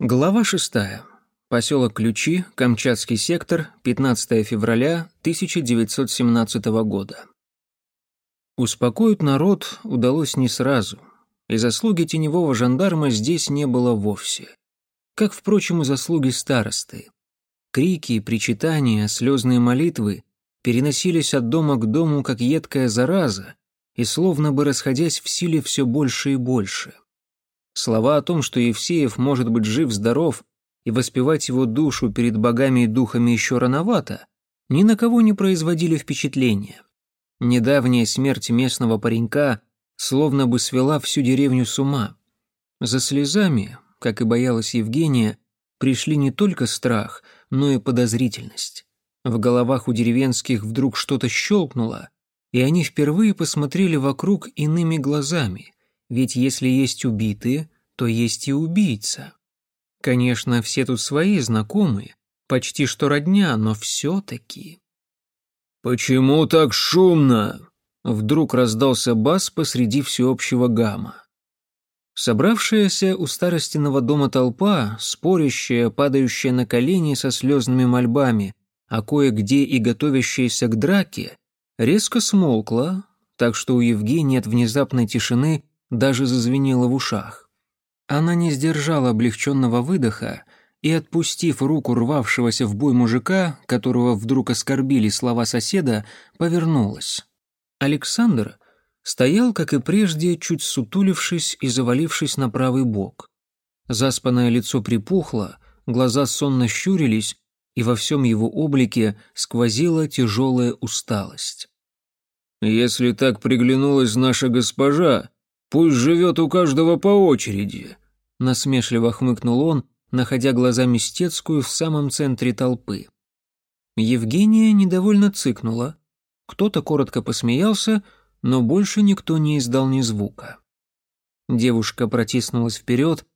Глава шестая. Поселок Ключи, Камчатский сектор, 15 февраля 1917 года. Успокоить народ удалось не сразу, и заслуги теневого жандарма здесь не было вовсе. Как, впрочем, и заслуги старосты. Крики, причитания, слезные молитвы переносились от дома к дому, как едкая зараза, и словно бы расходясь в силе все больше и больше. Слова о том, что Евсеев может быть жив-здоров и воспевать его душу перед богами и духами еще рановато, ни на кого не производили впечатления. Недавняя смерть местного паренька словно бы свела всю деревню с ума. За слезами, как и боялась Евгения, пришли не только страх, но и подозрительность. В головах у деревенских вдруг что-то щелкнуло, и они впервые посмотрели вокруг иными глазами, ведь если есть убитые, то есть и убийца. Конечно, все тут свои знакомые, почти что родня, но все-таки... «Почему так шумно?» Вдруг раздался бас посреди всеобщего гамма. Собравшаяся у старостиного дома толпа, спорящая, падающая на колени со слезными мольбами, а кое-где и готовящаяся к драке, резко смолкла, так что у Евгении от внезапной тишины даже зазвенело в ушах. Она не сдержала облегченного выдоха и, отпустив руку рвавшегося в бой мужика, которого вдруг оскорбили слова соседа, повернулась. Александр стоял, как и прежде, чуть сутулившись и завалившись на правый бок. Заспанное лицо припухло, глаза сонно щурились, и во всем его облике сквозила тяжелая усталость. «Если так приглянулась наша госпожа, Пусть живет у каждого по очереди», — насмешливо хмыкнул он, находя глазами Стецкую в самом центре толпы. Евгения недовольно цыкнула. Кто-то коротко посмеялся, но больше никто не издал ни звука. Девушка протиснулась вперед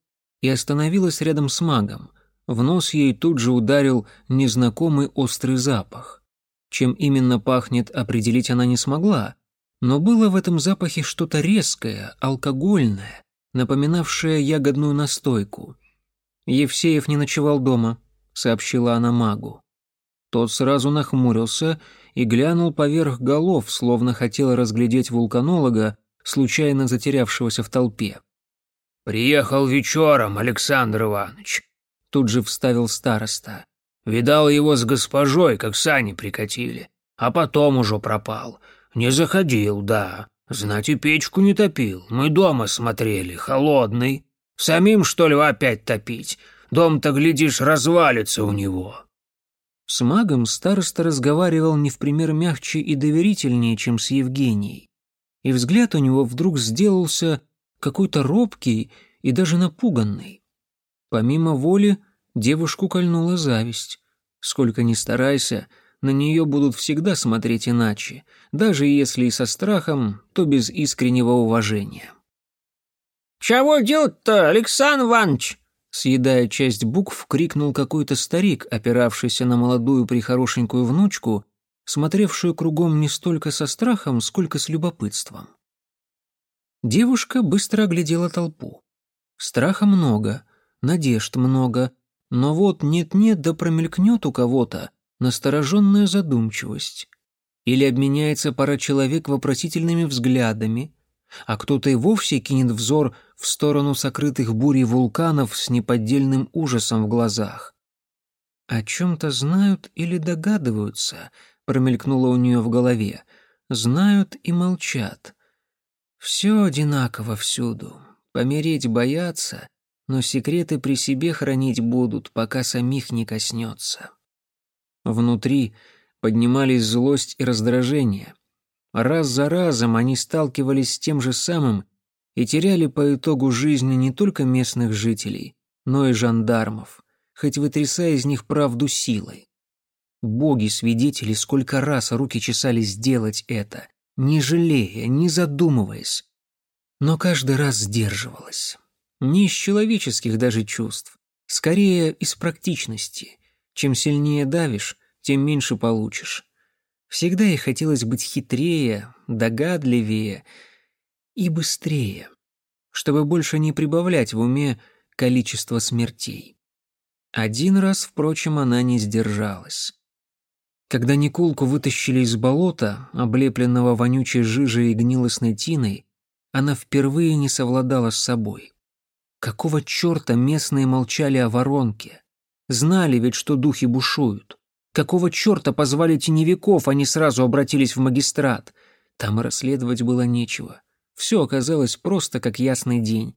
и остановилась рядом с магом. В нос ей тут же ударил незнакомый острый запах. Чем именно пахнет, определить она не смогла, но было в этом запахе что-то резкое, алкогольное, напоминавшее ягодную настойку. «Евсеев не ночевал дома», — сообщила она магу. Тот сразу нахмурился и глянул поверх голов, словно хотел разглядеть вулканолога, случайно затерявшегося в толпе. «Приехал вечером, Александр Иванович», — тут же вставил староста. «Видал его с госпожой, как сани прикатили, а потом уже пропал. «Не заходил, да. Знать и печку не топил. Мы дома смотрели, холодный. Самим, что ли, опять топить? Дом-то, глядишь, развалится у него». С магом староста разговаривал не в пример мягче и доверительнее, чем с Евгенией. И взгляд у него вдруг сделался какой-то робкий и даже напуганный. Помимо воли девушку кольнула зависть. Сколько ни старайся — на нее будут всегда смотреть иначе, даже если и со страхом, то без искреннего уважения. «Чего делать-то, Александр Иванович?» Съедая часть букв, крикнул какой-то старик, опиравшийся на молодую прихорошенькую внучку, смотревшую кругом не столько со страхом, сколько с любопытством. Девушка быстро оглядела толпу. Страха много, надежд много, но вот нет-нет да промелькнет у кого-то, настороженная задумчивость. Или обменяется пара человек вопросительными взглядами, а кто-то и вовсе кинет взор в сторону сокрытых бурей вулканов с неподдельным ужасом в глазах. «О чем-то знают или догадываются», — промелькнуло у нее в голове. «Знают и молчат. Все одинаково всюду. Помереть боятся, но секреты при себе хранить будут, пока самих не коснется». Внутри поднимались злость и раздражение. Раз за разом они сталкивались с тем же самым и теряли по итогу жизни не только местных жителей, но и жандармов, хоть вытрясая из них правду силой. Боги-свидетели сколько раз руки чесали сделать это, не жалея, не задумываясь. Но каждый раз сдерживалась. Не из человеческих даже чувств, скорее из практичности. Чем сильнее давишь, тем меньше получишь. Всегда ей хотелось быть хитрее, догадливее и быстрее, чтобы больше не прибавлять в уме количество смертей. Один раз, впрочем, она не сдержалась. Когда Никулку вытащили из болота, облепленного вонючей жижей и гнилостной тиной, она впервые не совладала с собой. Какого черта местные молчали о воронке? Знали ведь, что духи бушуют. Какого черта позвали теневиков, они сразу обратились в магистрат? Там и расследовать было нечего. Все оказалось просто как ясный день.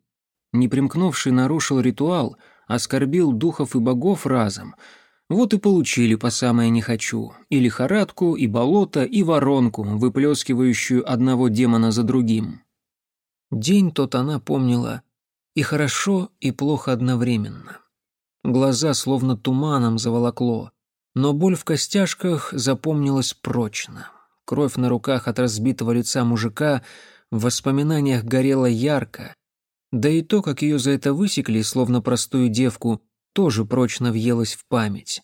Непримкнувший нарушил ритуал, оскорбил духов и богов разом. Вот и получили по самое не хочу. И лихорадку, и болото, и воронку, выплескивающую одного демона за другим. День тот она помнила и хорошо, и плохо одновременно. Глаза словно туманом заволокло, но боль в костяшках запомнилась прочно. Кровь на руках от разбитого лица мужика в воспоминаниях горела ярко, да и то, как ее за это высекли, словно простую девку, тоже прочно въелось в память.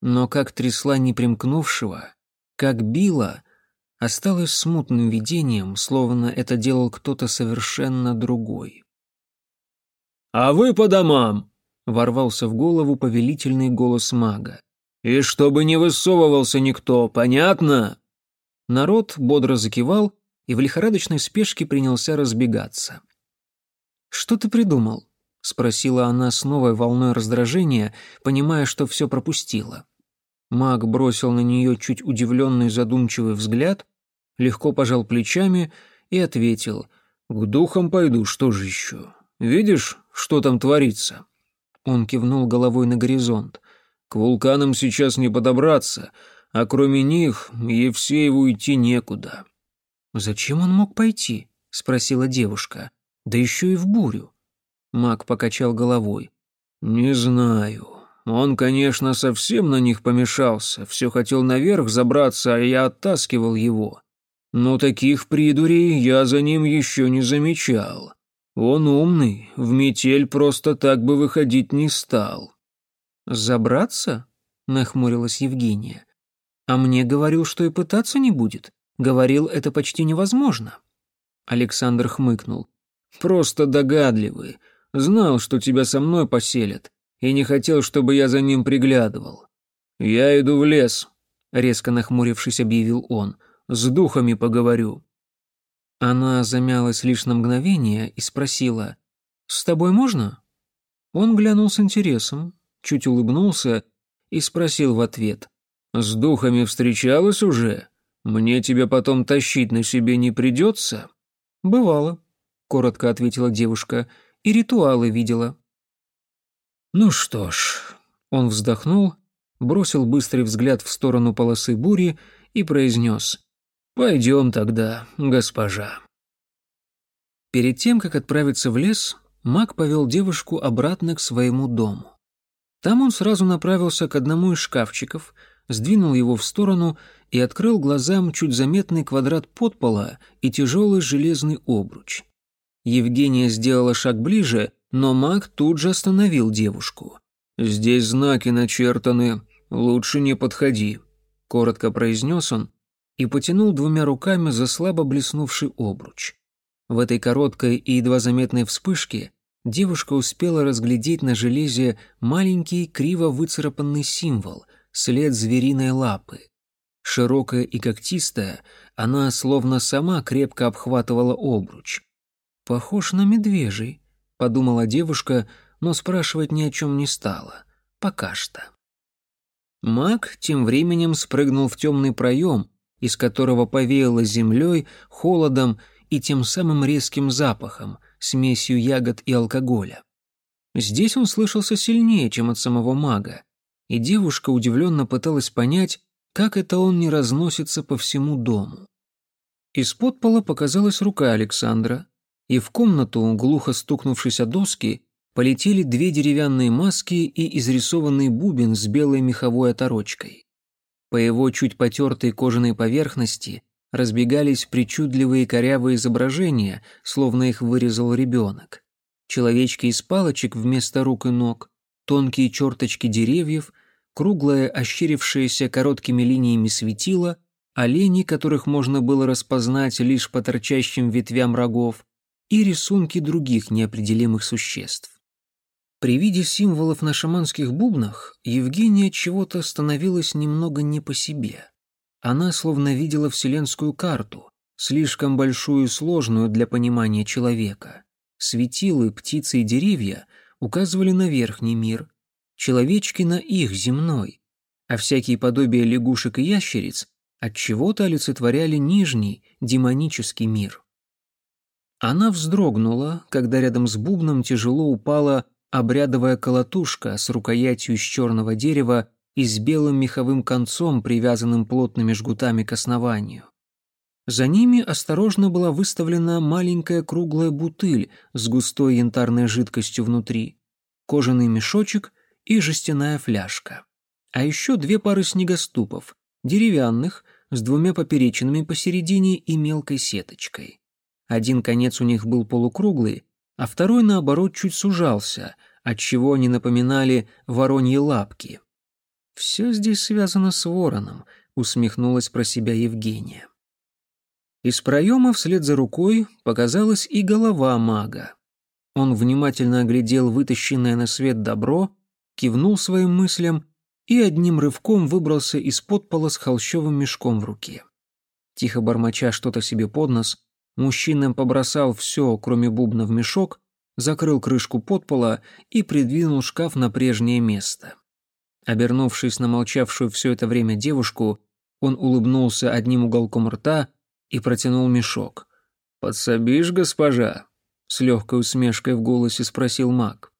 Но как трясла непримкнувшего, как била, осталось смутным видением, словно это делал кто-то совершенно другой. «А вы по домам!» — ворвался в голову повелительный голос мага. «И чтобы не высовывался никто, понятно?» Народ бодро закивал и в лихорадочной спешке принялся разбегаться. «Что ты придумал?» — спросила она с новой волной раздражения, понимая, что все пропустила. Маг бросил на нее чуть удивленный задумчивый взгляд, легко пожал плечами и ответил «К духам пойду, что же еще? Видишь, что там творится?» Он кивнул головой на горизонт. «К вулканам сейчас не подобраться, а кроме них Евсееву идти некуда». «Зачем он мог пойти?» — спросила девушка. «Да еще и в бурю». Маг покачал головой. «Не знаю. Он, конечно, совсем на них помешался, все хотел наверх забраться, а я оттаскивал его. Но таких придурей я за ним еще не замечал. Он умный, в метель просто так бы выходить не стал». «Забраться?» — нахмурилась Евгения. А мне говорил, что и пытаться не будет. Говорил, это почти невозможно. Александр хмыкнул. Просто догадливый. Знал, что тебя со мной поселят, и не хотел, чтобы я за ним приглядывал. Я иду в лес, резко нахмурившись, объявил он. С духами поговорю. Она замялась лишь на мгновение и спросила: "С тобой можно?" Он глянул с интересом, чуть улыбнулся и спросил в ответ: «С духами встречалась уже? Мне тебя потом тащить на себе не придется?» «Бывало», — коротко ответила девушка, — «и ритуалы видела». «Ну что ж», — он вздохнул, бросил быстрый взгляд в сторону полосы бури и произнес «Пойдем тогда, госпожа». Перед тем, как отправиться в лес, маг повел девушку обратно к своему дому. Там он сразу направился к одному из шкафчиков — сдвинул его в сторону и открыл глазам чуть заметный квадрат подпола и тяжелый железный обруч. Евгения сделала шаг ближе, но маг тут же остановил девушку. «Здесь знаки начертаны, лучше не подходи», — коротко произнес он и потянул двумя руками за слабо блеснувший обруч. В этой короткой и едва заметной вспышке девушка успела разглядеть на железе маленький криво выцарапанный символ — след звериной лапы. Широкая и когтистая, она словно сама крепко обхватывала обруч. «Похож на медвежий», — подумала девушка, но спрашивать ни о чем не стала. Пока что. Маг тем временем спрыгнул в темный проем, из которого повеяло землей, холодом и тем самым резким запахом, смесью ягод и алкоголя. Здесь он слышался сильнее, чем от самого мага, и девушка удивленно пыталась понять, как это он не разносится по всему дому. Из-под пола показалась рука Александра, и в комнату, глухо стукнувшись о доски, полетели две деревянные маски и изрисованный бубен с белой меховой оторочкой. По его чуть потертой кожаной поверхности разбегались причудливые корявые изображения, словно их вырезал ребенок. Человечки из палочек вместо рук и ног, тонкие черточки деревьев, круглое, ощерившееся короткими линиями светило, олени, которых можно было распознать лишь по торчащим ветвям рогов, и рисунки других неопределимых существ. При виде символов на шаманских бубнах Евгения чего-то становилась немного не по себе. Она словно видела вселенскую карту, слишком большую и сложную для понимания человека. Светилы, птицы и деревья указывали на верхний мир, человечки на их земной, а всякие подобия лягушек и ящериц от чего-то олицетворяли нижний, демонический мир. Она вздрогнула, когда рядом с бубном тяжело упала обрядовая колотушка с рукоятью из черного дерева и с белым меховым концом, привязанным плотными жгутами к основанию. За ними осторожно была выставлена маленькая круглая бутыль с густой янтарной жидкостью внутри, кожаный мешочек и жестяная фляжка. А еще две пары снегоступов, деревянных, с двумя поперечинами посередине и мелкой сеточкой. Один конец у них был полукруглый, а второй, наоборот, чуть сужался, отчего они напоминали вороньи лапки. «Все здесь связано с вороном», — усмехнулась про себя Евгения. Из проема вслед за рукой показалась и голова мага. Он внимательно оглядел вытащенное на свет добро, кивнул своим мыслям и одним рывком выбрался из-под пола с холщовым мешком в руке. Тихо бормоча что-то себе под нос, мужчина побросал все, кроме бубна, в мешок, закрыл крышку подпола и придвинул шкаф на прежнее место. Обернувшись на молчавшую все это время девушку, он улыбнулся одним уголком рта и протянул мешок. «Подсобишь, госпожа?» — с легкой усмешкой в голосе спросил маг.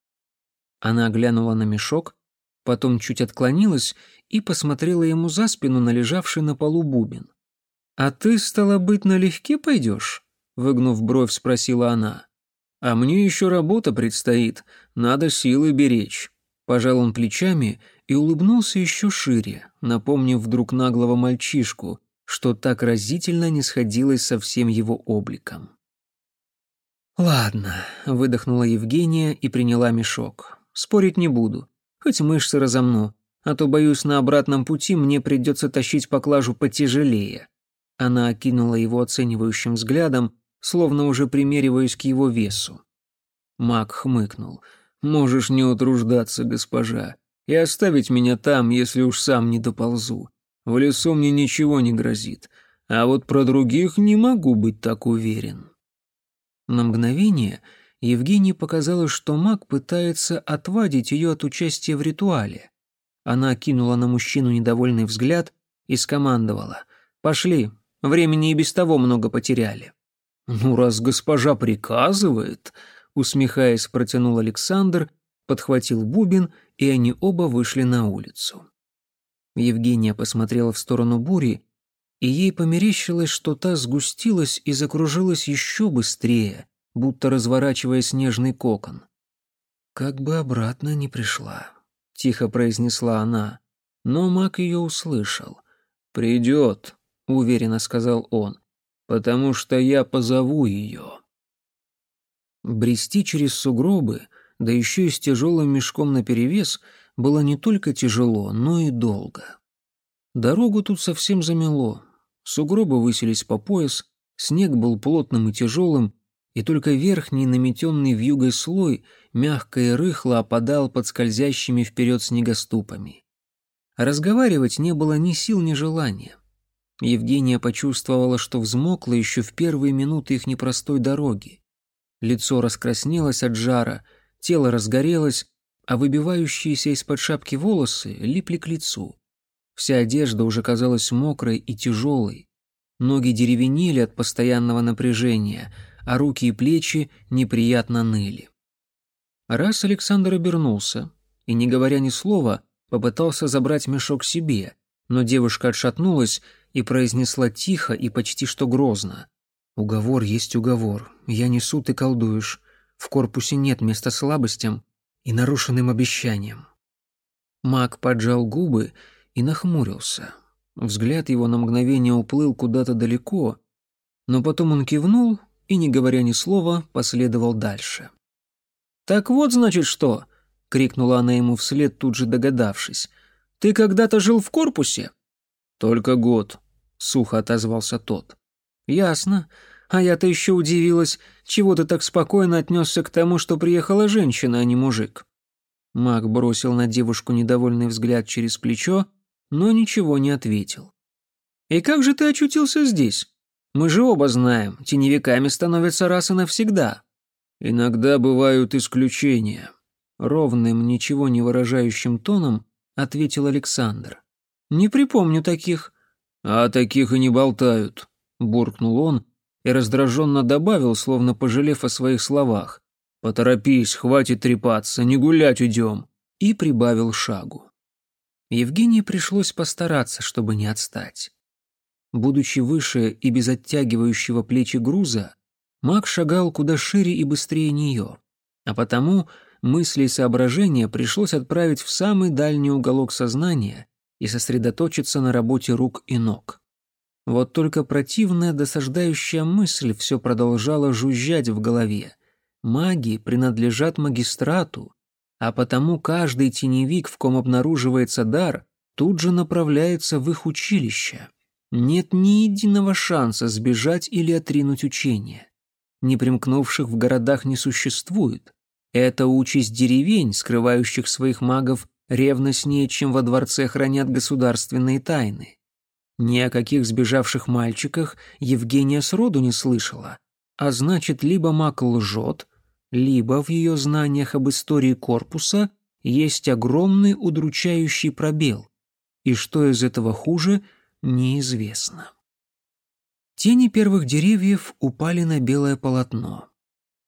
Она глянула на мешок, потом чуть отклонилась и посмотрела ему за спину на лежавший на полу бубен. «А ты, стало быть, налегке пойдешь?» — выгнув бровь, спросила она. «А мне еще работа предстоит, надо силы беречь». Пожал он плечами и улыбнулся еще шире, напомнив вдруг наглого мальчишку, что так разительно не сходилось со всем его обликом. «Ладно», — выдохнула Евгения и приняла мешок. «Спорить не буду хоть мышцы разомну, а то, боюсь, на обратном пути мне придется тащить поклажу потяжелее». Она окинула его оценивающим взглядом, словно уже примериваясь к его весу. Мак хмыкнул. «Можешь не утруждаться, госпожа, и оставить меня там, если уж сам не доползу. В лесу мне ничего не грозит, а вот про других не могу быть так уверен». На мгновение Евгении показалось, что маг пытается отвадить ее от участия в ритуале. Она кинула на мужчину недовольный взгляд и скомандовала. «Пошли, времени и без того много потеряли». «Ну, раз госпожа приказывает», — усмехаясь, протянул Александр, подхватил бубен, и они оба вышли на улицу. Евгения посмотрела в сторону бури, и ей померещилось, что та сгустилась и закружилась еще быстрее, будто разворачивая снежный кокон. «Как бы обратно не пришла», — тихо произнесла она, но маг ее услышал. «Придет», — уверенно сказал он, — «потому что я позову ее». Брести через сугробы, да еще и с тяжелым мешком наперевес, было не только тяжело, но и долго. Дорогу тут совсем замело. Сугробы высились по пояс, снег был плотным и тяжелым, и только верхний наметенный вьюгой слой мягко и рыхло опадал под скользящими вперед снегоступами. Разговаривать не было ни сил, ни желания. Евгения почувствовала, что взмокла еще в первые минуты их непростой дороги. Лицо раскраснелось от жара, тело разгорелось, а выбивающиеся из-под шапки волосы липли к лицу. Вся одежда уже казалась мокрой и тяжелой. Ноги деревенели от постоянного напряжения — а руки и плечи неприятно ныли. Раз Александр обернулся и, не говоря ни слова, попытался забрать мешок себе, но девушка отшатнулась и произнесла тихо и почти что грозно. «Уговор есть уговор. Я несу, ты колдуешь. В корпусе нет места слабостям и нарушенным обещаниям». Маг поджал губы и нахмурился. Взгляд его на мгновение уплыл куда-то далеко, но потом он кивнул и, не говоря ни слова, последовал дальше. «Так вот, значит, что?» — крикнула она ему вслед, тут же догадавшись. «Ты когда-то жил в корпусе?» «Только год», — сухо отозвался тот. «Ясно. А я-то еще удивилась, чего ты так спокойно отнесся к тому, что приехала женщина, а не мужик». Маг бросил на девушку недовольный взгляд через плечо, но ничего не ответил. «И как же ты очутился здесь? Мы же оба знаем, теневиками становятся раз и навсегда». «Иногда бывают исключения», — ровным, ничего не выражающим тоном ответил Александр. «Не припомню таких». «А таких и не болтают», — буркнул он и раздраженно добавил, словно пожалев о своих словах. «Поторопись, хватит трепаться, не гулять идем», и прибавил шагу. Евгении пришлось постараться, чтобы не отстать. Будучи выше и без оттягивающего плечи груза, маг шагал куда шире и быстрее нее, а потому мысли и соображения пришлось отправить в самый дальний уголок сознания и сосредоточиться на работе рук и ног. Вот только противная досаждающая мысль все продолжала жужжать в голове. Маги принадлежат магистрату, а потому каждый теневик, в ком обнаруживается дар, тут же направляется в их училище. Нет ни единого шанса сбежать или отринуть учение. Непримкнувших в городах не существует. Это участь деревень, скрывающих своих магов ревностнее, чем во дворце хранят государственные тайны. Ни о каких сбежавших мальчиках Евгения сроду не слышала, а значит, либо маг лжет, либо в ее знаниях об истории корпуса есть огромный удручающий пробел, и что из этого хуже, неизвестно. Тени первых деревьев упали на белое полотно.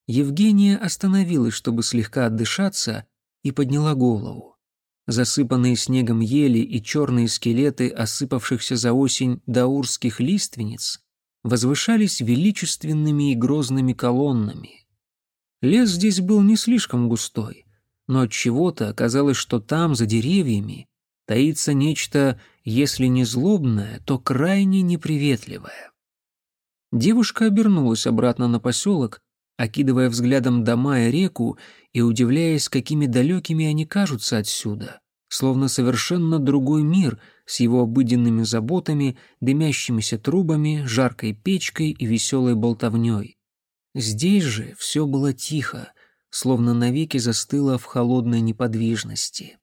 Евгения остановилась, чтобы слегка отдышаться, и подняла голову. Засыпанные снегом ели и черные скелеты осыпавшихся за осень даурских лиственниц возвышались величественными и грозными колоннами. Лес здесь был не слишком густой, но от чего-то оказалось, что там, за деревьями, таится нечто, если не злобное, то крайне неприветливое. Девушка обернулась обратно на поселок, окидывая взглядом дома и реку и удивляясь, какими далекими они кажутся отсюда, словно совершенно другой мир с его обыденными заботами, дымящимися трубами, жаркой печкой и веселой болтовней. Здесь же все было тихо, словно навеки застыло в холодной неподвижности.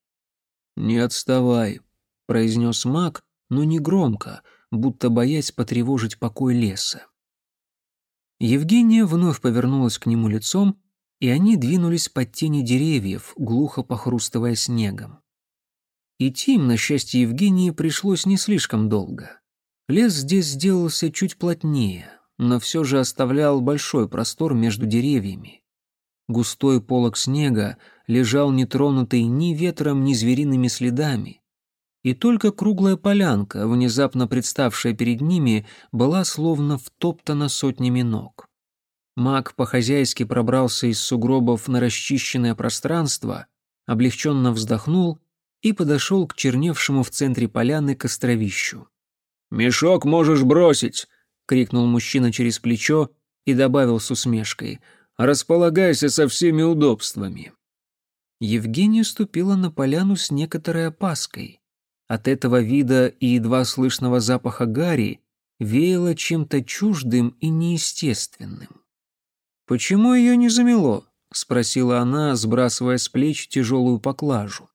«Не отставай», — произнес маг, но не громко, будто боясь потревожить покой леса. Евгения вновь повернулась к нему лицом, и они двинулись под тени деревьев, глухо похрустывая снегом. Идти им, на счастье Евгении, пришлось не слишком долго. Лес здесь сделался чуть плотнее, но все же оставлял большой простор между деревьями. Густой полог снега лежал нетронутый ни ветром, ни звериными следами, и только круглая полянка, внезапно представшая перед ними, была словно втоптана сотнями ног. Маг по-хозяйски пробрался из сугробов на расчищенное пространство, облегченно вздохнул и подошел к черневшему в центре поляны костровищу. «Мешок можешь бросить!» — крикнул мужчина через плечо и добавил с усмешкой. «Располагайся со всеми удобствами». Евгения ступила на поляну с некоторой опаской. От этого вида и едва слышного запаха гари веяло чем-то чуждым и неестественным. «Почему ее не замело?» — спросила она, сбрасывая с плеч тяжелую поклажу.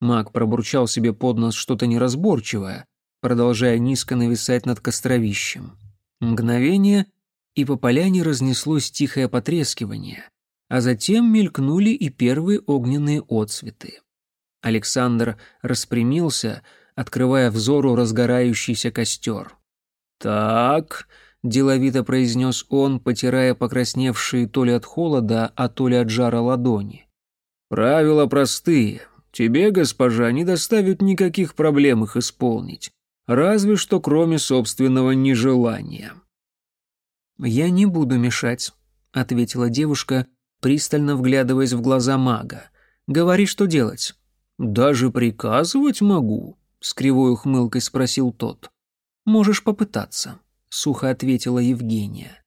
Маг пробурчал себе под нос что-то неразборчивое, продолжая низко нависать над костровищем. Мгновение, и по поляне разнеслось тихое потрескивание, а затем мелькнули и первые огненные отцветы. Александр распрямился, открывая взору разгорающийся костер. «Так», — деловито произнес он, потирая покрасневшие то ли от холода, а то ли от жара ладони. «Правила простые. Тебе, госпожа, не доставят никаких проблем их исполнить, разве что кроме собственного нежелания». «Я не буду мешать», — ответила девушка, пристально вглядываясь в глаза мага. «Говори, что делать». «Даже приказывать могу?» — с кривой ухмылкой спросил тот. «Можешь попытаться», — сухо ответила Евгения.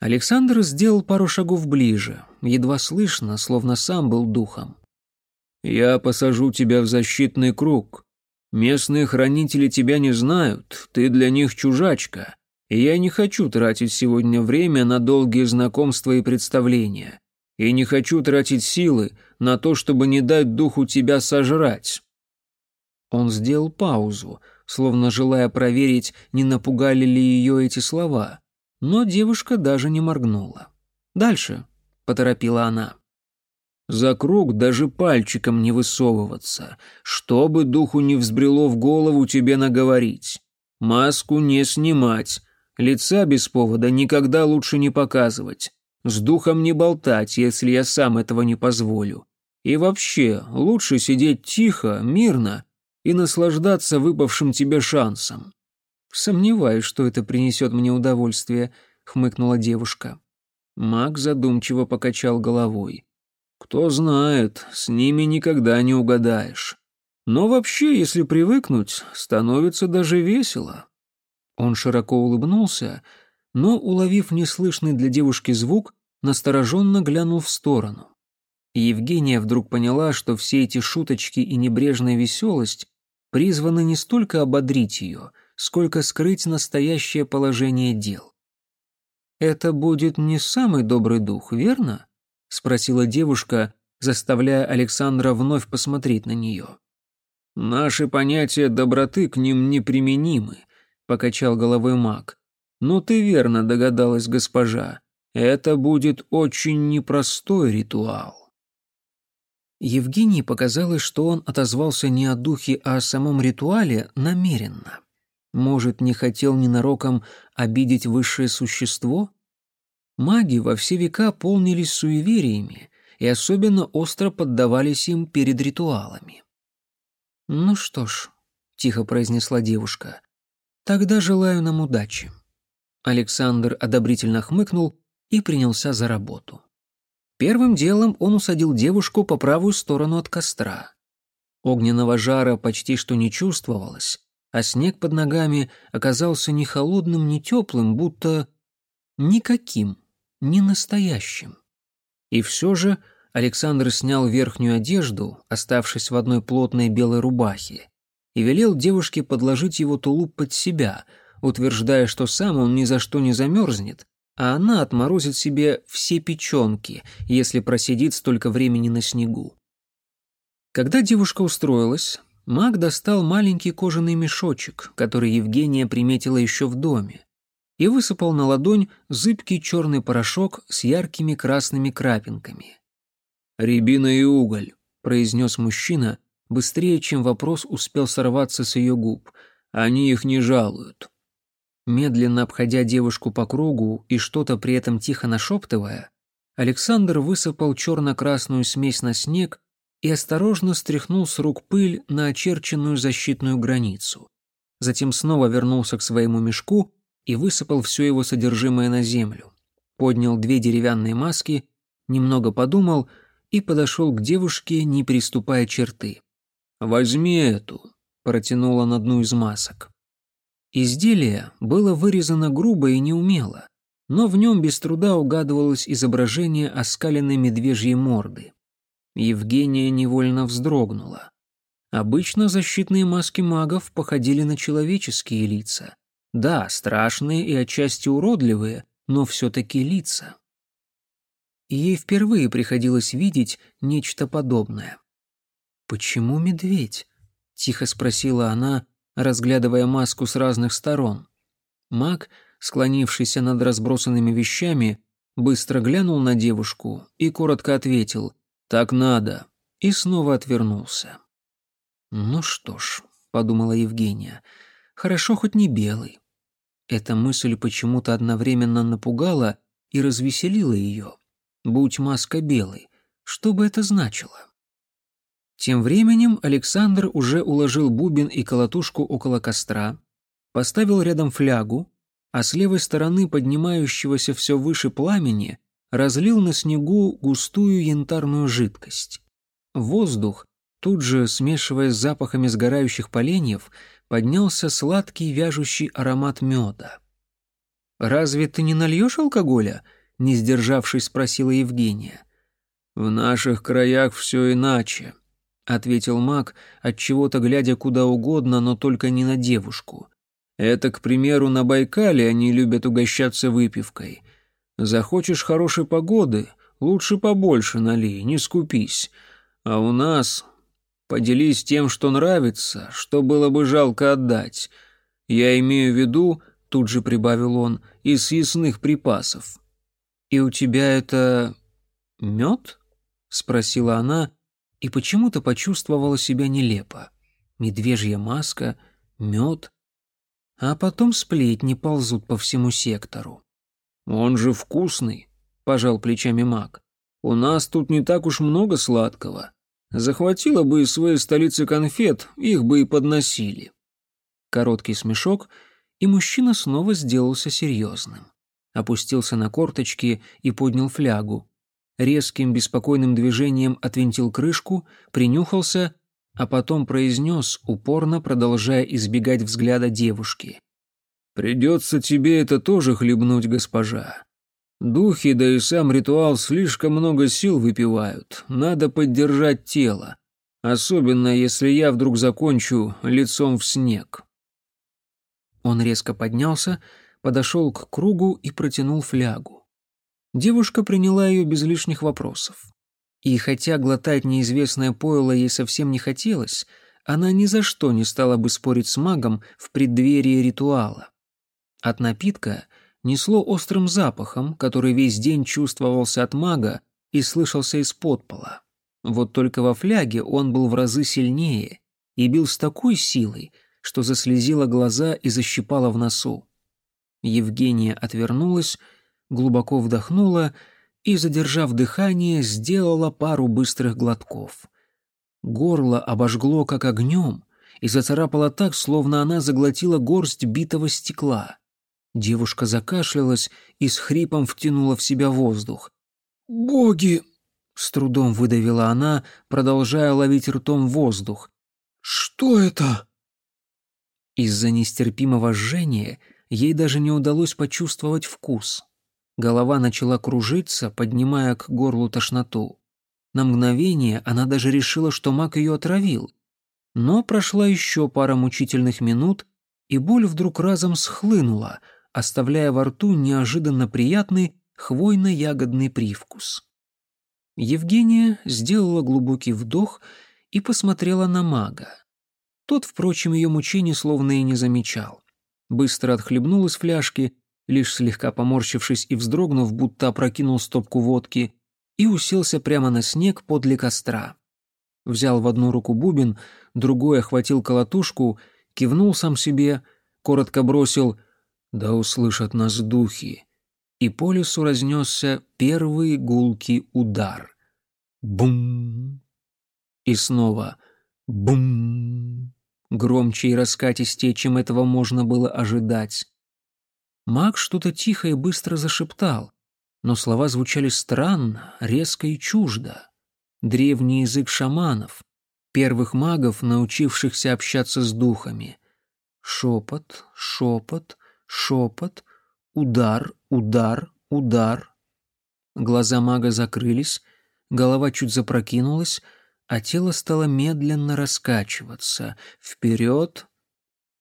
Александр сделал пару шагов ближе, едва слышно, словно сам был духом. «Я посажу тебя в защитный круг. Местные хранители тебя не знают, ты для них чужачка, и я не хочу тратить сегодня время на долгие знакомства и представления, и не хочу тратить силы на то, чтобы не дать духу тебя сожрать». Он сделал паузу, словно желая проверить, не напугали ли ее эти слова, но девушка даже не моргнула. «Дальше», — поторопила она. «За круг даже пальчиком не высовываться, чтобы духу не взбрело в голову тебе наговорить. Маску не снимать, лица без повода никогда лучше не показывать, с духом не болтать, если я сам этого не позволю. И вообще, лучше сидеть тихо, мирно и наслаждаться выпавшим тебе шансом. Сомневаюсь, что это принесет мне удовольствие, хмыкнула девушка. Маг задумчиво покачал головой. Кто знает, с ними никогда не угадаешь. Но вообще, если привыкнуть, становится даже весело. Он широко улыбнулся, но, уловив неслышный для девушки звук, настороженно глянул в сторону. Евгения вдруг поняла, что все эти шуточки и небрежная веселость призваны не столько ободрить ее, сколько скрыть настоящее положение дел. «Это будет не самый добрый дух, верно?» — спросила девушка, заставляя Александра вновь посмотреть на нее. «Наши понятия доброты к ним неприменимы», — покачал головой маг. «Но ты верно догадалась, госпожа. Это будет очень непростой ритуал». Евгении показалось, что он отозвался не о духе, а о самом ритуале намеренно. Может, не хотел ненароком обидеть высшее существо? Маги во все века полнились суевериями и особенно остро поддавались им перед ритуалами. «Ну что ж», — тихо произнесла девушка, — «тогда желаю нам удачи». Александр одобрительно хмыкнул и принялся за работу. Первым делом он усадил девушку по правую сторону от костра. Огненного жара почти что не чувствовалось, а снег под ногами оказался ни холодным, ни теплым, будто никаким, не настоящим. И все же Александр снял верхнюю одежду, оставшись в одной плотной белой рубахе, и велел девушке подложить его тулуп под себя, утверждая, что сам он ни за что не замерзнет, а она отморозит себе все печенки, если просидит столько времени на снегу. Когда девушка устроилась, маг достал маленький кожаный мешочек, который Евгения приметила еще в доме, и высыпал на ладонь зыбкий черный порошок с яркими красными крапинками. «Рябина и уголь», — произнес мужчина, быстрее, чем вопрос успел сорваться с ее губ. «Они их не жалуют». Медленно обходя девушку по кругу и что-то при этом тихо нашептывая, Александр высыпал черно-красную смесь на снег и осторожно стряхнул с рук пыль на очерченную защитную границу. Затем снова вернулся к своему мешку и высыпал все его содержимое на землю. Поднял две деревянные маски, немного подумал и подошел к девушке, не переступая черты. «Возьми эту», — протянул он одну из масок. Изделие было вырезано грубо и неумело, но в нем без труда угадывалось изображение оскаленной медвежьей морды. Евгения невольно вздрогнула. Обычно защитные маски магов походили на человеческие лица. Да, страшные и отчасти уродливые, но все-таки лица. Ей впервые приходилось видеть нечто подобное. «Почему медведь?» — тихо спросила она, разглядывая маску с разных сторон. Маг, склонившийся над разбросанными вещами, быстро глянул на девушку и коротко ответил «Так надо» и снова отвернулся. «Ну что ж», — подумала Евгения, — «хорошо хоть не белый». Эта мысль почему-то одновременно напугала и развеселила ее. «Будь маска белой», что бы это значило? Тем временем Александр уже уложил бубен и колотушку около костра, поставил рядом флягу, а с левой стороны поднимающегося все выше пламени разлил на снегу густую янтарную жидкость. Воздух, тут же смешиваясь с запахами сгорающих поленьев, поднялся сладкий вяжущий аромат меда. «Разве ты не нальешь алкоголя?» — не сдержавшись, спросила Евгения. «В наших краях все иначе», ответил маг, отчего-то глядя куда угодно, но только не на девушку. Это, к примеру, на Байкале они любят угощаться выпивкой. Захочешь хорошей погоды, лучше побольше налей, не скупись. А у нас поделись тем, что нравится, что было бы жалко отдать. Я имею в виду, тут же прибавил он, из съестных припасов. И у тебя это мед? спросила она и почему-то почувствовала себя нелепо. Медвежья маска, мед, а потом сплетни ползут по всему сектору. Он же вкусный, пожал плечами Мак. У нас тут не так уж много сладкого. Захватила бы из своей столицы конфет, их бы и подносили. Короткий смешок, и мужчина снова сделался серьезным. Опустился на корточки и поднял флягу. Резким беспокойным движением отвинтил крышку, принюхался, а потом произнес, упорно продолжая избегать взгляда девушки. «Придется тебе это тоже хлебнуть, госпожа. Духи, да и сам ритуал слишком много сил выпивают. Надо поддержать тело. Особенно, если я вдруг закончу лицом в снег. Он резко поднялся, подошел к кругу и протянул флягу. Девушка приняла ее без лишних вопросов. И хотя глотать неизвестное пойло ей совсем не хотелось, она ни за что не стала бы спорить с магом в преддверии ритуала. От напитка несло острым запахом, который весь день чувствовался от мага и слышался из подпола. Вот только во фляге он был в разы сильнее и бил с такой силой, что заслезила глаза и защипала в носу. Евгения отвернулась, глубоко вдохнула и, задержав дыхание, сделала пару быстрых глотков. Горло обожгло как огнем и зацарапало так, словно она заглотила горсть битого стекла. Девушка закашлялась и с хрипом втянула в себя воздух. «Боги!» — с трудом выдавила она, продолжая ловить ртом воздух. «Что это?» Из-за нестерпимого жжения ей даже не удалось почувствовать вкус. Голова начала кружиться, поднимая к горлу тошноту. На мгновение она даже решила, что маг ее отравил. Но прошла еще пара мучительных минут, и боль вдруг разом схлынула — оставляя во рту неожиданно приятный хвойно-ягодный привкус. Евгения сделала глубокий вдох и посмотрела на мага. Тот, впрочем, ее мучений словно и не замечал. Быстро отхлебнул из фляжки, лишь слегка поморщившись и вздрогнув, будто опрокинул стопку водки, и уселся прямо на снег подле костра. Взял в одну руку бубен, другой охватил колотушку, кивнул сам себе, коротко бросил да услышат нас духи. И по лесу разнесся первый гулкий удар. Бум! И снова бум! Громче и раскатистее, чем этого можно было ожидать. Маг что-то тихо и быстро зашептал, но слова звучали странно, резко и чуждо. Древний язык шаманов, первых магов, научившихся общаться с духами. Шепот, шепот, шепот, удар, удар, удар. Глаза мага закрылись, голова чуть запрокинулась, а тело стало медленно раскачиваться. Вперед,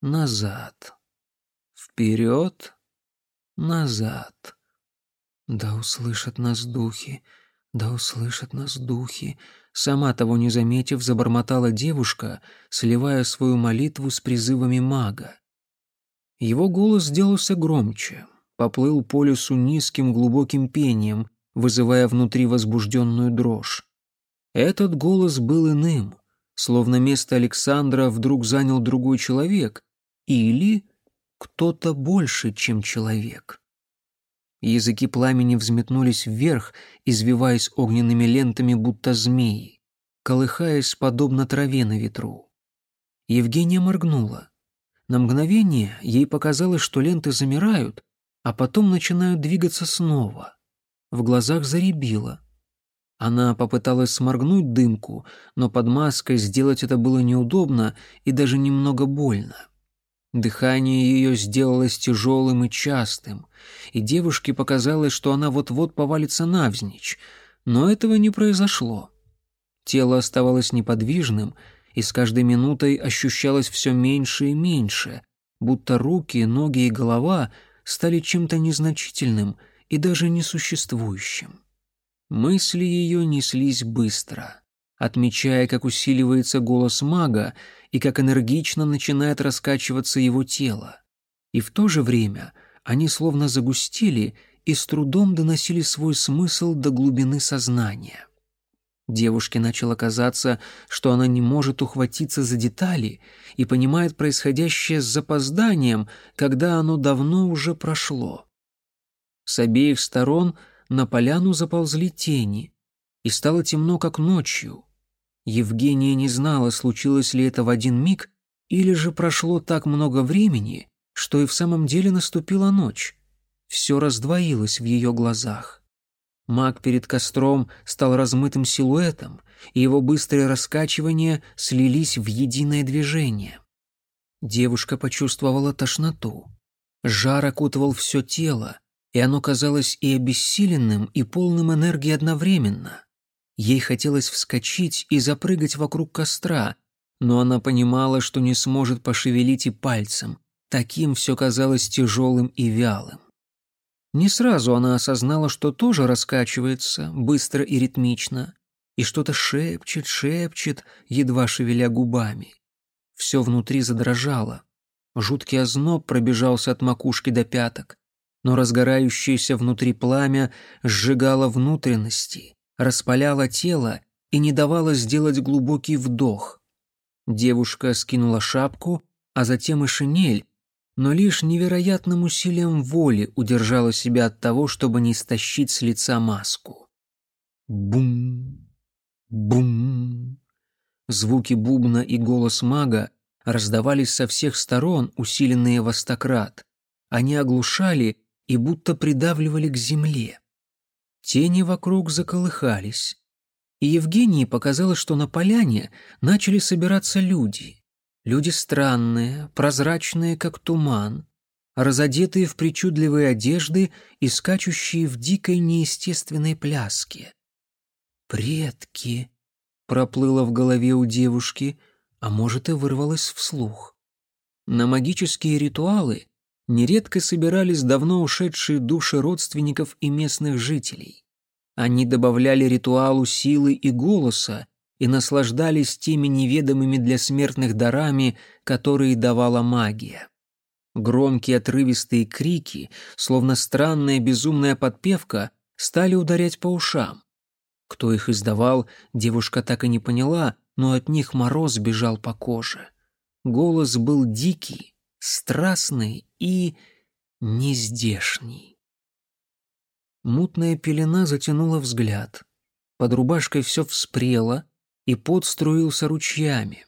назад. Вперед, назад. Да услышат нас духи, да услышат нас духи. Сама того не заметив, забормотала девушка, сливая свою молитву с призывами мага. Его голос сделался громче, поплыл по лесу низким глубоким пением, вызывая внутри возбужденную дрожь. Этот голос был иным, словно место Александра вдруг занял другой человек или кто-то больше, чем человек. Языки пламени взметнулись вверх, извиваясь огненными лентами, будто змеи, колыхаясь, подобно траве на ветру. Евгения моргнула. На мгновение ей показалось, что ленты замирают, а потом начинают двигаться снова. В глазах заребило. Она попыталась сморгнуть дымку, но под маской сделать это было неудобно и даже немного больно. Дыхание ее сделалось тяжелым и частым, и девушке показалось, что она вот-вот повалится навзничь, но этого не произошло. Тело оставалось неподвижным — и с каждой минутой ощущалось все меньше и меньше, будто руки, ноги и голова стали чем-то незначительным и даже несуществующим. Мысли ее неслись быстро. Отмечая, как усиливается голос мага и как энергично начинает раскачиваться его тело. И в то же время они словно загустели и с трудом доносили свой смысл до глубины сознания. Девушке начало казаться, что она не может ухватиться за детали и понимает происходящее с запозданием, когда оно давно уже прошло. С обеих сторон на поляну заползли тени, и стало темно, как ночью. Евгения не знала, случилось ли это в один миг, или же прошло так много времени, что и в самом деле наступила ночь. Все раздвоилось в ее глазах. Маг перед костром стал размытым силуэтом, и его быстрые раскачивания слились в единое движение. Девушка почувствовала тошноту. Жар окутывал все тело, и оно казалось и обессиленным, и полным энергии одновременно. Ей хотелось вскочить и запрыгать вокруг костра, но она понимала, что не сможет пошевелить и пальцем. Таким все казалось тяжелым и вялым. Не сразу она осознала, что тоже раскачивается, быстро и ритмично, и что-то шепчет, шепчет, едва шевеля губами. Все внутри задрожало. Жуткий озноб пробежался от макушки до пяток, но разгорающееся внутри пламя сжигало внутренности, распаляло тело и не давало сделать глубокий вдох. Девушка скинула шапку, а затем и шинель, но лишь невероятным усилием воли удержала себя от того, чтобы не стащить с лица маску. Бум, бум. Звуки бубна и голос мага раздавались со всех сторон, усиленные во стократ. Они оглушали и будто придавливали к земле. Тени вокруг заколыхались. И Евгении показалось, что на поляне начали собираться люди. Люди странные, прозрачные, как туман, разодетые в причудливые одежды и скачущие в дикой неестественной пляске. «Предки!» — проплыло в голове у девушки, а может и вырвалось вслух. На магические ритуалы нередко собирались давно ушедшие души родственников и местных жителей. Они добавляли ритуалу силы и голоса, и наслаждались теми неведомыми для смертных дарами, которые давала магия. Громкие отрывистые крики, словно странная безумная подпевка, стали ударять по ушам. Кто их издавал, девушка так и не поняла, но от них мороз бежал по коже. Голос был дикий, страстный и нездешний. Мутная пелена затянула взгляд. Под рубашкой все вспрело, и пот струился ручьями.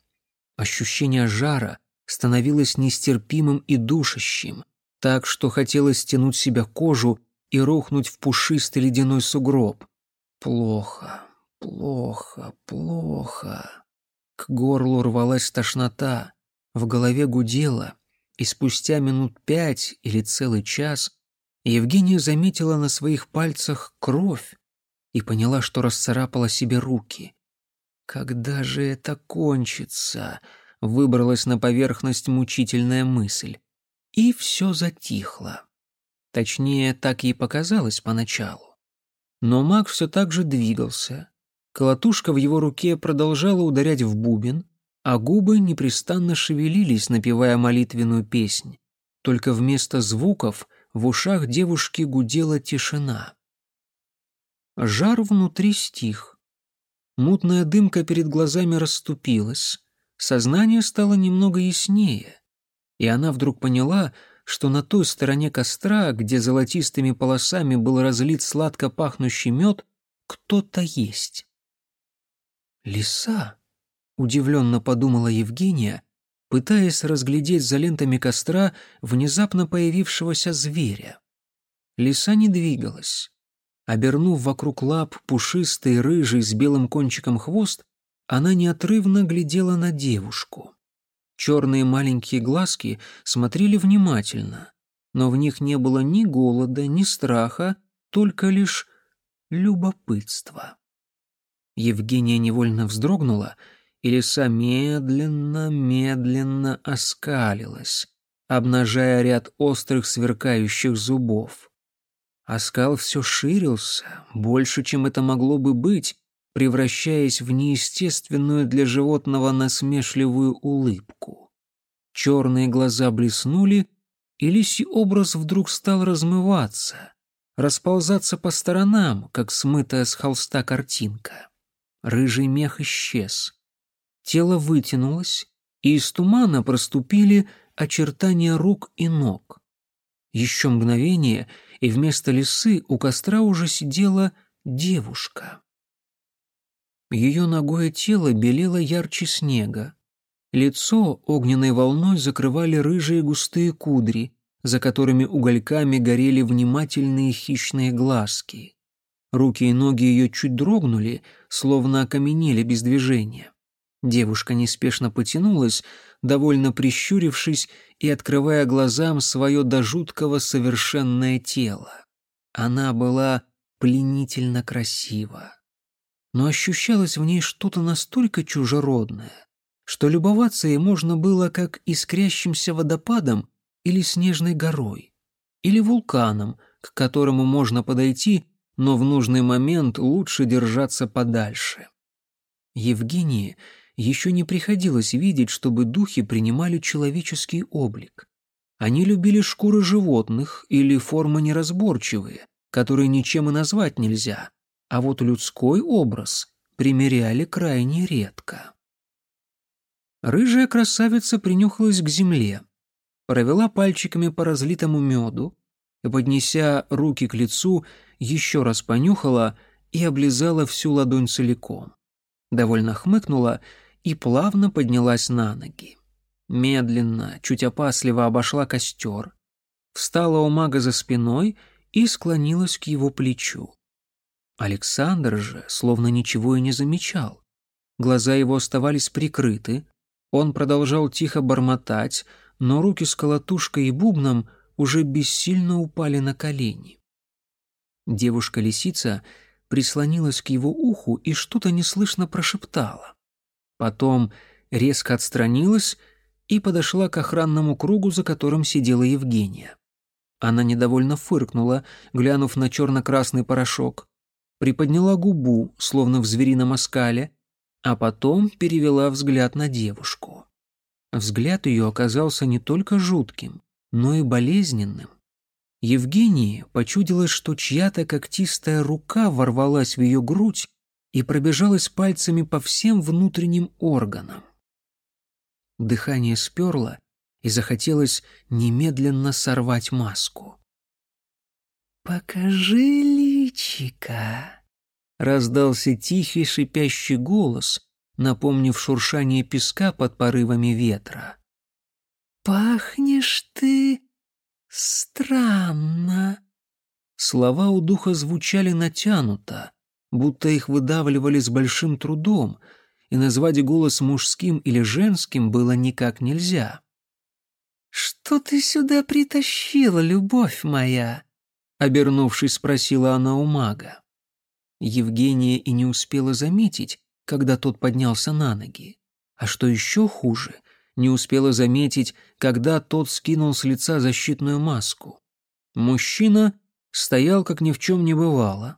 Ощущение жара становилось нестерпимым и душащим, так что хотелось стянуть себя кожу и рухнуть в пушистый ледяной сугроб. Плохо, плохо, плохо. К горлу рвалась тошнота, в голове гудело, и спустя минут пять или целый час Евгения заметила на своих пальцах кровь и поняла, что расцарапала себе руки. «Когда же это кончится?» — выбралась на поверхность мучительная мысль. И все затихло. Точнее, так ей показалось поначалу. Но маг все так же двигался. Колотушка в его руке продолжала ударять в бубен, а губы непрестанно шевелились, напевая молитвенную песнь. Только вместо звуков в ушах девушки гудела тишина. Жар внутри стих. Мутная дымка перед глазами расступилась, сознание стало немного яснее, и она вдруг поняла, что на той стороне костра, где золотистыми полосами был разлит сладко пахнущий мед, кто-то есть. «Лиса?» — удивленно подумала Евгения, пытаясь разглядеть за лентами костра внезапно появившегося зверя. Лиса не двигалась. Обернув вокруг лап пушистый, рыжий, с белым кончиком хвост, она неотрывно глядела на девушку. Черные маленькие глазки смотрели внимательно, но в них не было ни голода, ни страха, только лишь любопытство. Евгения невольно вздрогнула, и лиса медленно-медленно оскалилась, обнажая ряд острых сверкающих зубов. Оскал все ширился, больше, чем это могло бы быть, превращаясь в неестественную для животного насмешливую улыбку. Черные глаза блеснули, и лисий образ вдруг стал размываться, расползаться по сторонам, как смытая с холста картинка. Рыжий мех исчез. Тело вытянулось, и из тумана проступили очертания рук и ног. Еще мгновение, и вместо лисы у костра уже сидела девушка. Ее ногое тело белело ярче снега. Лицо огненной волной закрывали рыжие густые кудри, за которыми угольками горели внимательные хищные глазки. Руки и ноги ее чуть дрогнули, словно окаменели без движения. Девушка неспешно потянулась, довольно прищурившись и открывая глазам свое до жуткого совершенное тело. Она была пленительно красива. Но ощущалось в ней что-то настолько чужеродное, что любоваться ей можно было как искрящимся водопадом или снежной горой, или вулканом, к которому можно подойти, но в нужный момент лучше держаться подальше. Евгении еще не приходилось видеть, чтобы духи принимали человеческий облик. Они любили шкуры животных или формы неразборчивые, которые ничем и назвать нельзя, а вот людской образ примеряли крайне редко. Рыжая красавица принюхалась к земле, провела пальчиками по разлитому меду поднеся руки к лицу, еще раз понюхала и облизала всю ладонь целиком. Довольно хмыкнула и плавно поднялась на ноги. Медленно, чуть опасливо обошла костер, встала у мага за спиной и склонилась к его плечу. Александр же словно ничего и не замечал. Глаза его оставались прикрыты, он продолжал тихо бормотать, но руки с колотушкой и бубном уже бессильно упали на колени. Девушка-лисица прислонилась к его уху и что-то неслышно прошептала. Потом резко отстранилась и подошла к охранному кругу, за которым сидела Евгения. Она недовольно фыркнула, глянув на черно-красный порошок, приподняла губу, словно в зверином оскале, а потом перевела взгляд на девушку. Взгляд ее оказался не только жутким, но и болезненным. Евгении почудилось, что чья-то когтистая рука ворвалась в ее грудь и пробежалась пальцами по всем внутренним органам. Дыхание сперло, и захотелось немедленно сорвать маску. «Покажи личика!» — раздался тихий шипящий голос, напомнив шуршание песка под порывами ветра. «Пахнешь ты странно!» Слова у духа звучали натянуто, будто их выдавливали с большим трудом, и назвать голос мужским или женским было никак нельзя. «Что ты сюда притащила, любовь моя?» Обернувшись, спросила она у мага. Евгения и не успела заметить, когда тот поднялся на ноги. А что еще хуже, не успела заметить, когда тот скинул с лица защитную маску. Мужчина стоял, как ни в чем не бывало,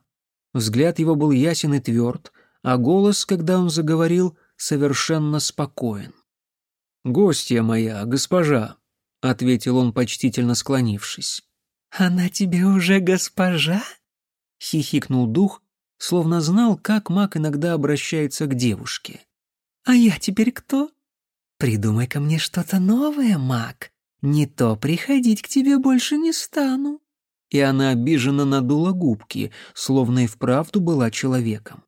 Взгляд его был ясен и тверд, а голос, когда он заговорил, совершенно спокоен. «Гостья моя, госпожа», — ответил он, почтительно склонившись. «Она тебе уже госпожа?» — хихикнул дух, словно знал, как маг иногда обращается к девушке. «А я теперь кто? Придумай ко мне что-то новое, маг. Не то приходить к тебе больше не стану» и она обиженно надула губки, словно и вправду была человеком.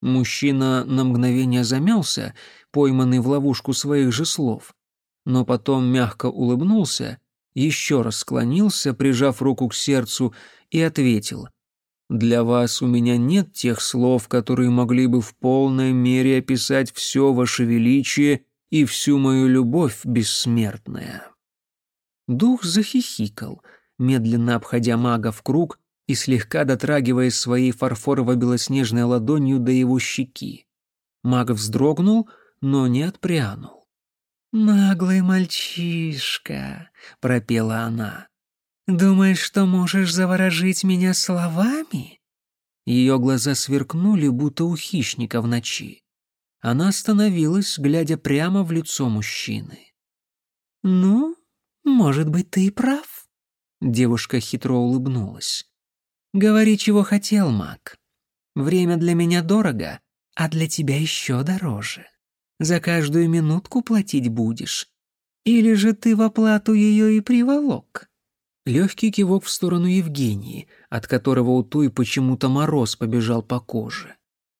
Мужчина на мгновение замялся, пойманный в ловушку своих же слов, но потом мягко улыбнулся, еще раз склонился, прижав руку к сердцу, и ответил «Для вас у меня нет тех слов, которые могли бы в полной мере описать все ваше величие и всю мою любовь бессмертная». Дух захихикал — медленно обходя мага в круг и слегка дотрагиваясь своей фарфорово-белоснежной ладонью до его щеки. Маг вздрогнул, но не отпрянул. «Наглый мальчишка», — пропела она. «Думаешь, что можешь заворожить меня словами? Ее глаза сверкнули, будто у хищника в ночи. Она остановилась, глядя прямо в лицо мужчины. «Ну, может быть, ты и прав?» Девушка хитро улыбнулась. «Говори, чего хотел, маг. Время для меня дорого, а для тебя еще дороже. За каждую минутку платить будешь. Или же ты в оплату ее и приволок?» Легкий кивок в сторону Евгении, от которого у той почему-то мороз побежал по коже.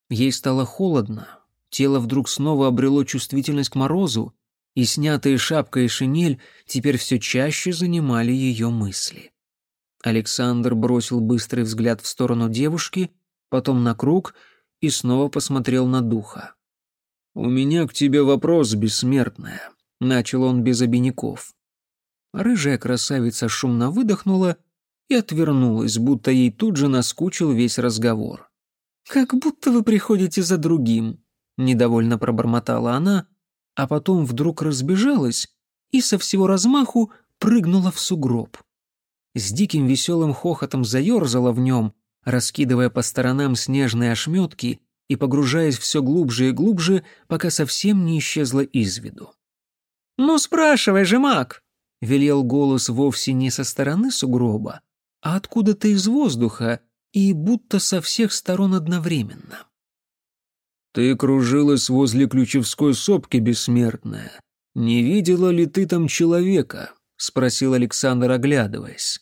Ей стало холодно, тело вдруг снова обрело чувствительность к морозу, и снятые шапка и шинель теперь все чаще занимали ее мысли. Александр бросил быстрый взгляд в сторону девушки, потом на круг и снова посмотрел на духа. «У меня к тебе вопрос, бессмертная», — начал он без обиняков. Рыжая красавица шумно выдохнула и отвернулась, будто ей тут же наскучил весь разговор. «Как будто вы приходите за другим», — недовольно пробормотала она, а потом вдруг разбежалась и со всего размаху прыгнула в сугроб. С диким веселым хохотом заерзала в нем, раскидывая по сторонам снежные ошметки и погружаясь все глубже и глубже, пока совсем не исчезла из виду. «Ну спрашивай же, маг!» — велел голос вовсе не со стороны сугроба, а откуда-то из воздуха и будто со всех сторон одновременно. «Ты кружилась возле Ключевской сопки, бессмертная. Не видела ли ты там человека?» — спросил Александр, оглядываясь.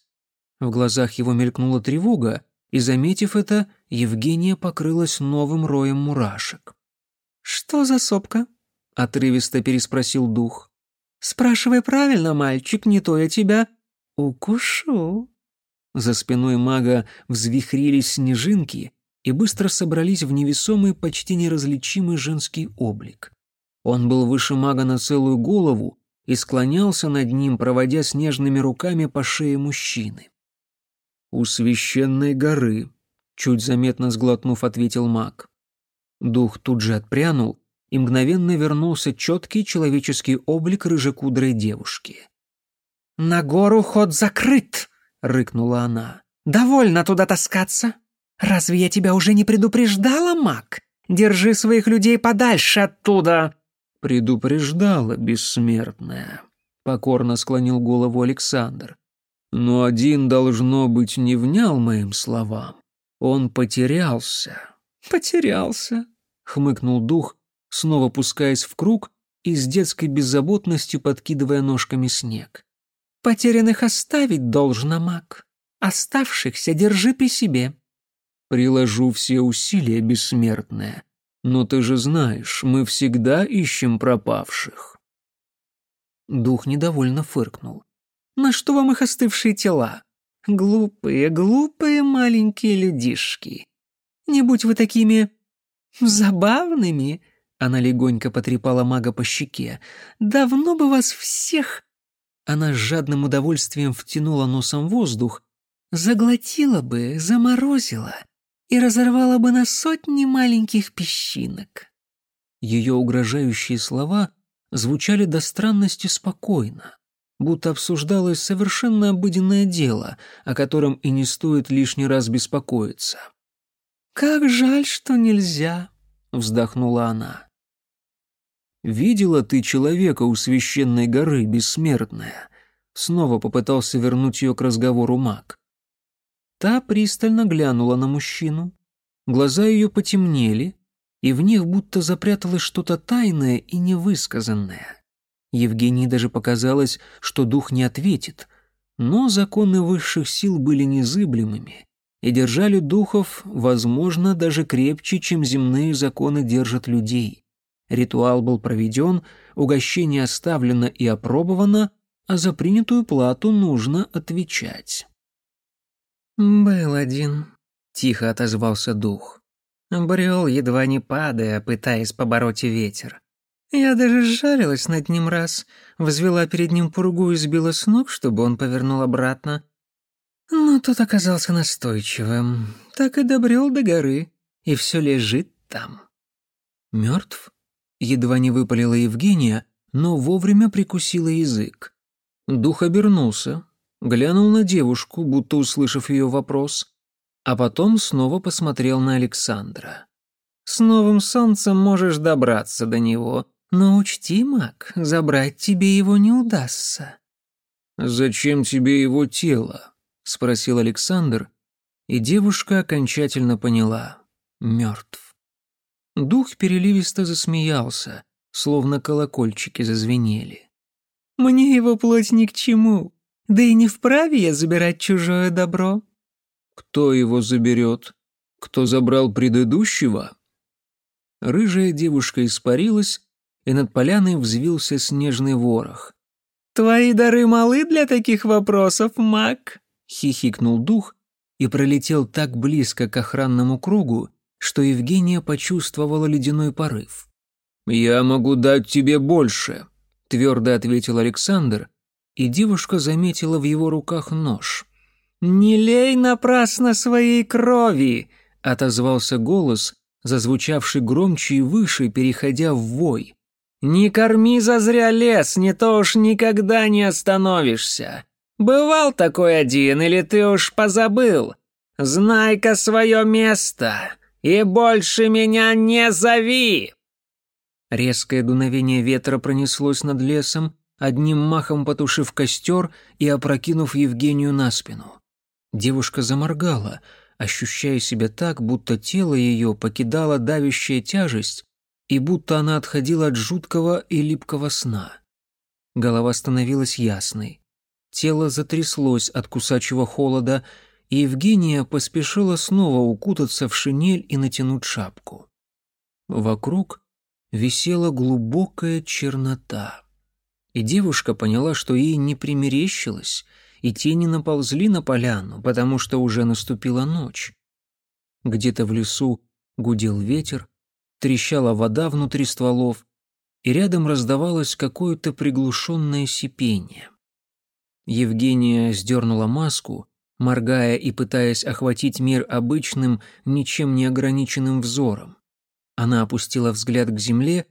В глазах его мелькнула тревога, и, заметив это, Евгения покрылась новым роем мурашек. «Что за сопка?» — отрывисто переспросил дух. Спрашивай правильно, мальчик, не то я тебя укушу. За спиной мага взвихрились снежинки и быстро собрались в невесомый, почти неразличимый женский облик. Он был выше мага на целую голову и склонялся над ним, проводя снежными руками по шее мужчины. «У священной горы», — чуть заметно сглотнув, ответил маг. Дух тут же отпрянул и мгновенно вернулся четкий человеческий облик рыжекудрой девушки. «На гору ход закрыт!» — рыкнула она. «Довольно туда таскаться! Разве я тебя уже не предупреждала, маг? Держи своих людей подальше оттуда!» «Предупреждала, бессмертная», — покорно склонил голову Александр. «Но один, должно быть, не внял моим словам. Он потерялся». «Потерялся», — хмыкнул дух, снова пускаясь в круг и с детской беззаботностью подкидывая ножками снег. «Потерянных оставить должно, маг. Оставшихся держи при себе». «Приложу все усилия, бессмертная. Но ты же знаешь, мы всегда ищем пропавших». Дух недовольно фыркнул. «На что вам их остывшие тела? Глупые, глупые маленькие людишки. Не будь вы такими забавными, она легонько потрепала мага по щеке. «Давно бы вас всех...» Она с жадным удовольствием втянула носом воздух, заглотила бы, заморозила и разорвала бы на сотни маленьких песчинок. Ее угрожающие слова звучали до странности спокойно, будто обсуждалось совершенно обыденное дело, о котором и не стоит лишний раз беспокоиться. «Как жаль, что нельзя», — вздохнула она. «Видела ты человека у священной горы, бессмертная?» Снова попытался вернуть ее к разговору маг. Та пристально глянула на мужчину. Глаза ее потемнели, и в них будто запряталось что-то тайное и невысказанное. Евгении даже показалось, что дух не ответит, но законы высших сил были незыблемыми и держали духов, возможно, даже крепче, чем земные законы держат людей. Ритуал был проведен, угощение оставлено и опробовано, а за принятую плату нужно отвечать. «Был один», — тихо отозвался дух. Брел, едва не падая, пытаясь побороть ветер. Я даже сжалилась над ним раз, возвела перед ним пургу и сбила с ног, чтобы он повернул обратно. Но тот оказался настойчивым, так и добрел до горы, и все лежит там. Мертв? Едва не выпалила Евгения, но вовремя прикусила язык. Дух обернулся, глянул на девушку, будто услышав ее вопрос, а потом снова посмотрел на Александра. «С новым солнцем можешь добраться до него, но учти, маг, забрать тебе его не удастся». «Зачем тебе его тело?» — спросил Александр, и девушка окончательно поняла — мертв. Дух переливисто засмеялся, словно колокольчики зазвенели. «Мне его плоть ни к чему, да и не вправе я забирать чужое добро». «Кто его заберет? Кто забрал предыдущего?» Рыжая девушка испарилась, и над поляной взвился снежный ворох. «Твои дары малы для таких вопросов, маг!» — хихикнул дух и пролетел так близко к охранному кругу, что Евгения почувствовала ледяной порыв. «Я могу дать тебе больше», — твердо ответил Александр, и девушка заметила в его руках нож. «Не лей напрасно своей крови!» — отозвался голос, зазвучавший громче и выше, переходя в вой. «Не корми зазря лес, не то уж никогда не остановишься. Бывал такой один, или ты уж позабыл? Знай-ка свое место, и больше меня не зови!» Резкое дуновение ветра пронеслось над лесом, одним махом потушив костер и опрокинув Евгению на спину. Девушка заморгала, ощущая себя так, будто тело ее покидала давящая тяжесть, и будто она отходила от жуткого и липкого сна. Голова становилась ясной. Тело затряслось от кусачего холода, и Евгения поспешила снова укутаться в шинель и натянуть шапку. Вокруг висела глубокая чернота. И девушка поняла, что ей не примерещилось, и тени наползли на поляну, потому что уже наступила ночь. Где-то в лесу гудел ветер, трещала вода внутри стволов, и рядом раздавалось какое-то приглушенное сипение. Евгения сдернула маску, моргая и пытаясь охватить мир обычным, ничем не ограниченным взором. Она опустила взгляд к земле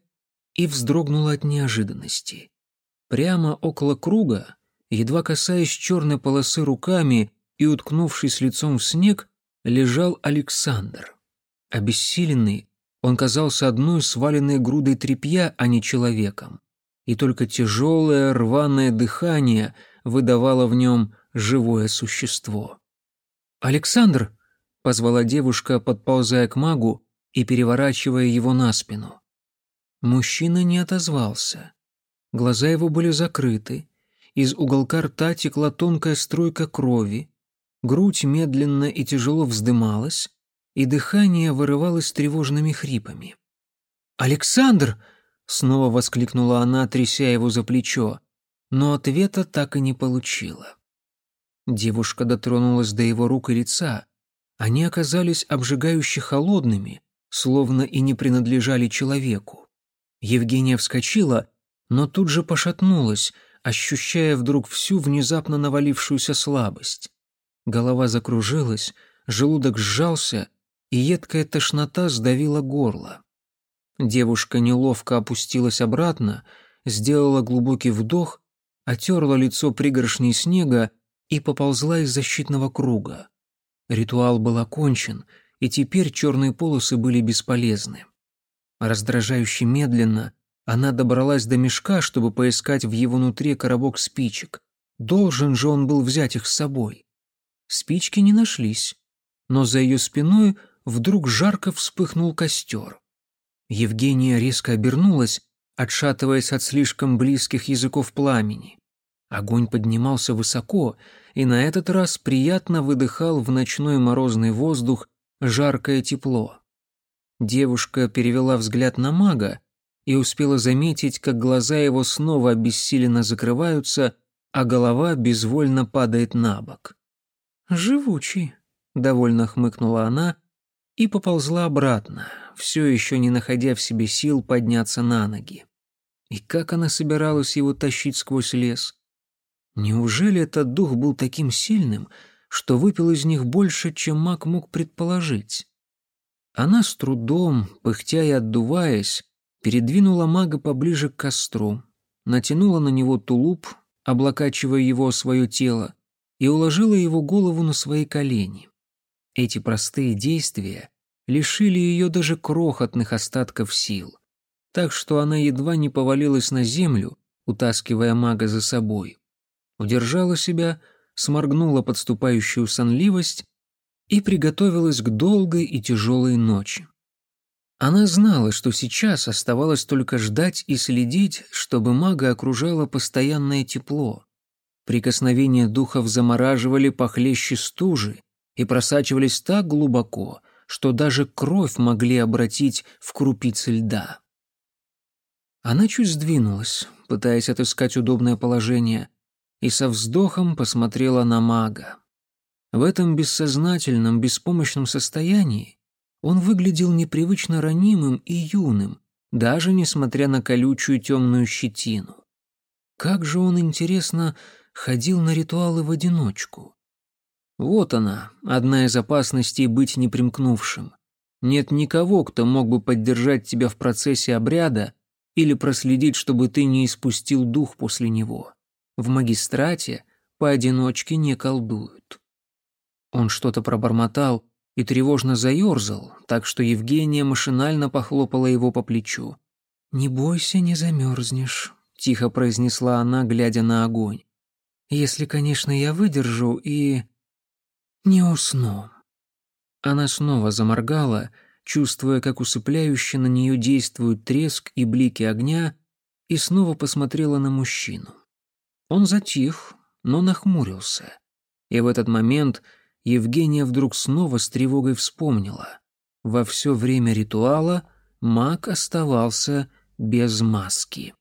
и вздрогнула от неожиданности. Прямо около круга, едва касаясь черной полосы руками и уткнувшись лицом в снег, лежал Александр. Обессиленный, он казался одной сваленной грудой тряпья, а не человеком. И только тяжелое рваное дыхание выдавало в нем живое существо. «Александр!» — позвала девушка, подползая к магу и переворачивая его на спину. Мужчина не отозвался. Глаза его были закрыты, из уголка рта текла тонкая струйка крови, грудь медленно и тяжело вздымалась, и дыхание вырывалось тревожными хрипами. «Александр!» — снова воскликнула она, тряся его за плечо, но ответа так и не получила. Девушка дотронулась до его рук и лица. Они оказались обжигающе холодными, словно и не принадлежали человеку. Евгения вскочила, но тут же пошатнулась, ощущая вдруг всю внезапно навалившуюся слабость. Голова закружилась, желудок сжался, и едкая тошнота сдавила горло. Девушка неловко опустилась обратно, сделала глубокий вдох, отерла лицо пригоршней снега и поползла из защитного круга. Ритуал был окончен, и теперь черные полосы были бесполезны. Раздражающе медленно она добралась до мешка, чтобы поискать в его внутри коробок спичек. Должен же он был взять их с собой. Спички не нашлись, но за ее спиной вдруг жарко вспыхнул костер. Евгения резко обернулась, отшатываясь от слишком близких языков пламени. Огонь поднимался высоко, и на этот раз приятно выдыхал в ночной морозный воздух жаркое тепло. Девушка перевела взгляд на мага и успела заметить, как глаза его снова обессиленно закрываются, а голова безвольно падает на бок. «Живучий», — довольно хмыкнула она и поползла обратно, все еще не находя в себе сил подняться на ноги. И как она собиралась его тащить сквозь лес? Неужели этот дух был таким сильным, что выпил из них больше, чем маг мог предположить? Она с трудом, пыхтя и отдуваясь, передвинула мага поближе к костру, натянула на него тулуп, облокачивая его свое тело, и уложила его голову на свои колени. Эти простые действия лишили ее даже крохотных остатков сил, так что она едва не повалилась на землю, утаскивая мага за собой. Удержала себя, сморгнула подступающую сонливость и приготовилась к долгой и тяжелой ночи. Она знала, что сейчас оставалось только ждать и следить, чтобы мага окружало постоянное тепло. Прикосновения духов замораживали похлеще стужи и просачивались так глубоко, что даже кровь могли обратить в крупицы льда. Она чуть сдвинулась, пытаясь отыскать удобное положение, и со вздохом посмотрела на мага. В этом бессознательном, беспомощном состоянии он выглядел непривычно ранимым и юным, даже несмотря на колючую темную щетину. Как же он, интересно, ходил на ритуалы в одиночку? Вот она, одна из опасностей быть непримкнувшим. Нет никого, кто мог бы поддержать тебя в процессе обряда или проследить, чтобы ты не испустил дух после него. В магистрате поодиночке не колдуют. Он что-то пробормотал и тревожно заерзал, так что Евгения машинально похлопала его по плечу. «Не бойся, не замерзнешь», — тихо произнесла она, глядя на огонь. «Если, конечно, я выдержу и... не усну». Она снова заморгала, чувствуя, как усыпляюще на нее действуют треск и блики огня, и снова посмотрела на мужчину. Он затих, но нахмурился. И в этот момент Евгения вдруг снова с тревогой вспомнила. Во все время ритуала маг оставался без маски.